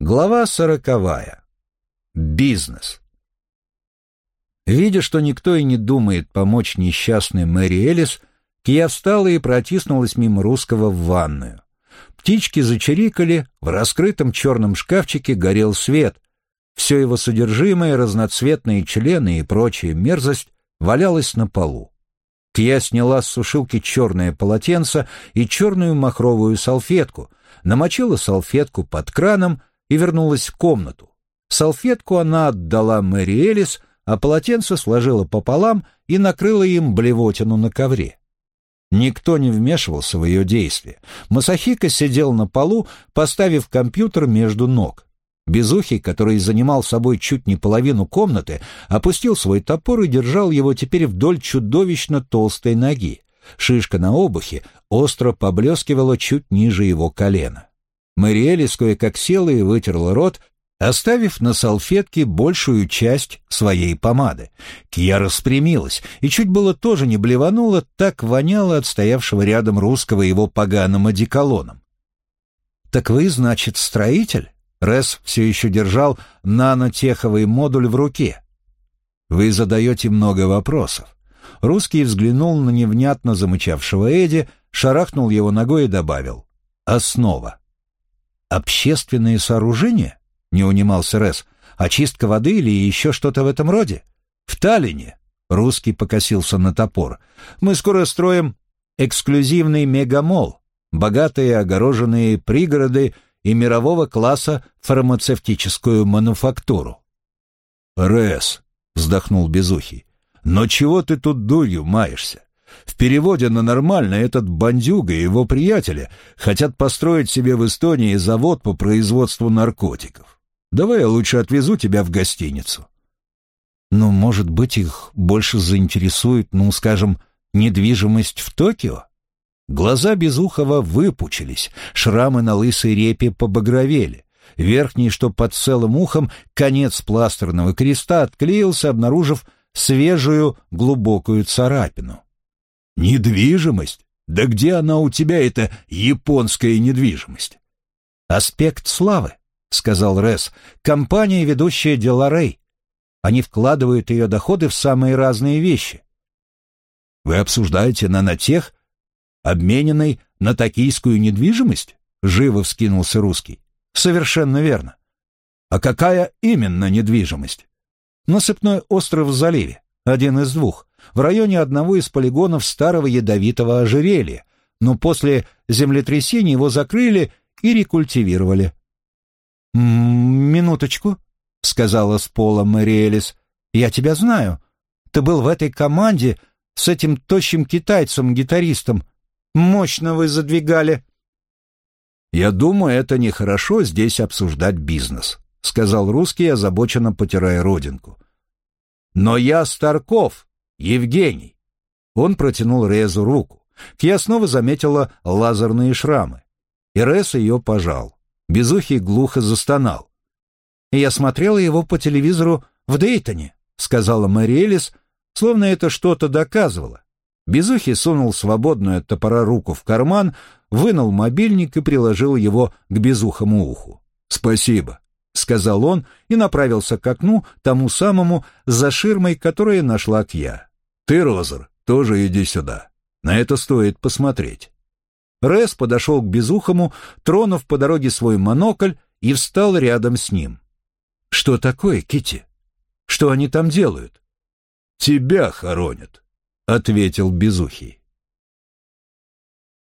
Глава сороковая. Бизнес. Видя, что никто и не думает помочь несчастной Мэри Элис, Кия встала и протиснулась мимо русского в ванную. Птички зачирикали, в раскрытом черном шкафчике горел свет. Все его содержимое, разноцветные члены и прочая мерзость валялось на полу. Кия сняла с сушилки черное полотенце и черную махровую салфетку, намочила салфетку под краном и вернулась в комнату. Салфетку она отдала Мэри Элис, а полотенце сложила пополам и накрыла им блевотину на ковре. Никто не вмешивался в ее действия. Масахика сидел на полу, поставив компьютер между ног. Безухий, который занимал собой чуть не половину комнаты, опустил свой топор и держал его теперь вдоль чудовищно толстой ноги. Шишка на обухе остро поблескивала чуть ниже его колена. Мэриэлис кое-как села и вытерла рот, оставив на салфетке большую часть своей помады. Кья распрямилась и чуть было тоже не блеванула, так воняло от стоявшего рядом русского его поганым одеколоном. «Так вы, значит, строитель?» Рес все еще держал нанотеховый модуль в руке. «Вы задаете много вопросов». Русский взглянул на невнятно замычавшего Эдди, шарахнул его ногой и добавил. «Основа». «Общественные сооружения?» — не унимался Рес. «Очистка воды или еще что-то в этом роде?» «В Таллине», — русский покосился на топор, — «мы скоро строим эксклюзивный мегамол, богатые огороженные пригороды и мирового класса фармацевтическую мануфактуру». «Рес», — вздохнул Безухий, — «но чего ты тут дурью маешься? В переводе на нормально этот бандюга и его приятели хотят построить себе в Эстонии завод по производству наркотиков. Давай я лучше отвезу тебя в гостиницу. Ну, может быть, их больше заинтересует, ну, скажем, недвижимость в Токио? Глаза Безухова выпучились, шрамы на лысой репе побагровели. Верхний, что под целым ухом, конец пластерного креста отклеился, обнаружив свежую глубокую царапину. Недвижимость? Да где она у тебя, эта японская недвижимость? Аспект славы, сказал Рес, компания, ведущая дела Рэй. Они вкладывают ее доходы в самые разные вещи. Вы обсуждаете нанотех, обмененный на токийскую недвижимость? Живо вскинулся русский. Совершенно верно. А какая именно недвижимость? Насыпной остров в заливе, один из двух в районе одного из полигонов старого ядовитого ожерелья, но после землетрясения его закрыли и рекультивировали. «Минуточку», — сказала с пола Мэри «Я тебя знаю. Ты был в этой команде с этим тощим китайцем-гитаристом. Мощно вы задвигали». «Я думаю, это нехорошо здесь обсуждать бизнес», — сказал русский, озабоченно потирая родинку. «Но я Старков, «Евгений!» Он протянул Резу руку. Кья снова заметила лазерные шрамы. И Рез ее пожал. Безухий глухо застонал. «Я смотрела его по телевизору в Дейтоне», — сказала Мэри Элис, словно это что-то доказывало. Безухий сунул свободную от топора руку в карман, вынул мобильник и приложил его к безухому уху. «Спасибо», — сказал он и направился к окну, тому самому, за ширмой, которая нашла Кья. Ты, Розер, тоже иди сюда. На это стоит посмотреть. Рес подошел к Безухому, тронув по дороге свой монокль и встал рядом с ним. Что такое, Кити? Что они там делают? Тебя хоронят, ответил Безухий.